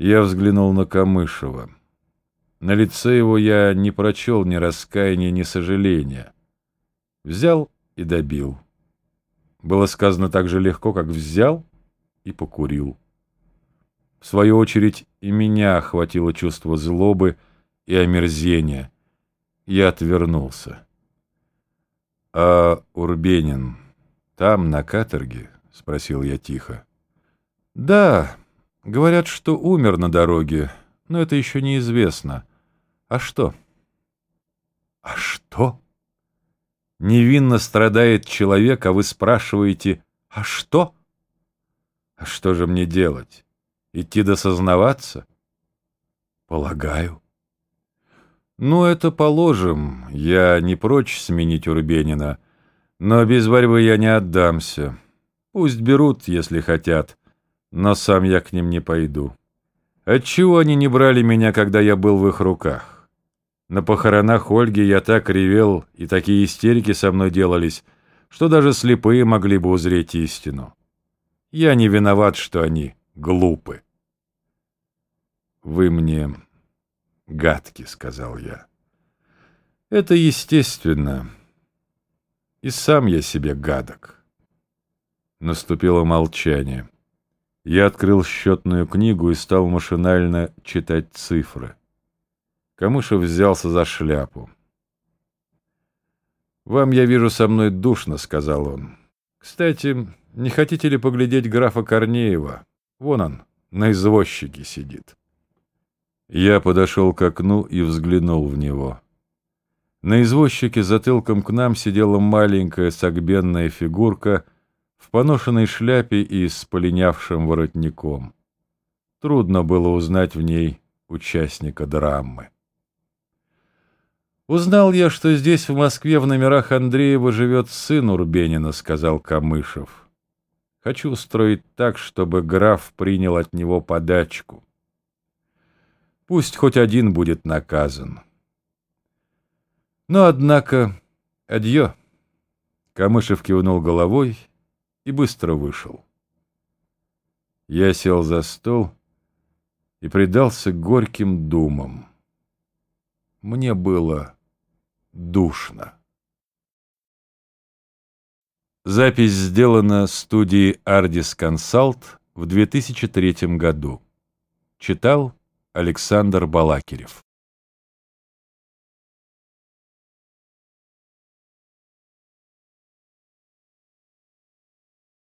Я взглянул на Камышева. На лице его я не прочел ни раскаяния, ни сожаления. Взял и добил. Было сказано так же легко, как взял и покурил. В свою очередь и меня охватило чувство злобы и омерзения. Я отвернулся. — А Урбенин там, на каторге? — спросил я тихо. — Да, говорят, что умер на дороге, но это еще неизвестно. А что? — А что? Невинно страдает человек, а вы спрашиваете «А что?» А что же мне делать? Идти досознаваться? Полагаю. Ну, это положим. Я не прочь сменить Урбенина. Но без борьбы я не отдамся. Пусть берут, если хотят. Но сам я к ним не пойду. Отчего они не брали меня, когда я был в их руках? На похоронах Ольги я так ревел, и такие истерики со мной делались, что даже слепые могли бы узреть истину. Я не виноват, что они глупы. «Вы мне гадки», — сказал я. «Это естественно. И сам я себе гадок». Наступило молчание. Я открыл счетную книгу и стал машинально читать цифры. Камышев взялся за шляпу. «Вам, я вижу, со мной душно», — сказал он. «Кстати, не хотите ли поглядеть графа Корнеева? Вон он, на извозчике сидит». Я подошел к окну и взглянул в него. На извозчике затылком к нам сидела маленькая согбенная фигурка в поношенной шляпе и с полинявшим воротником. Трудно было узнать в ней участника драмы. «Узнал я, что здесь, в Москве, в номерах Андреева живет сын Урбенина», — сказал Камышев. «Хочу устроить так, чтобы граф принял от него подачку». Пусть хоть один будет наказан. Но, однако, адьё. Камышев кивнул головой и быстро вышел. Я сел за стол и предался горьким думам. Мне было душно. Запись сделана студией Ardis Consult в 2003 году. Читал Александр Балакирев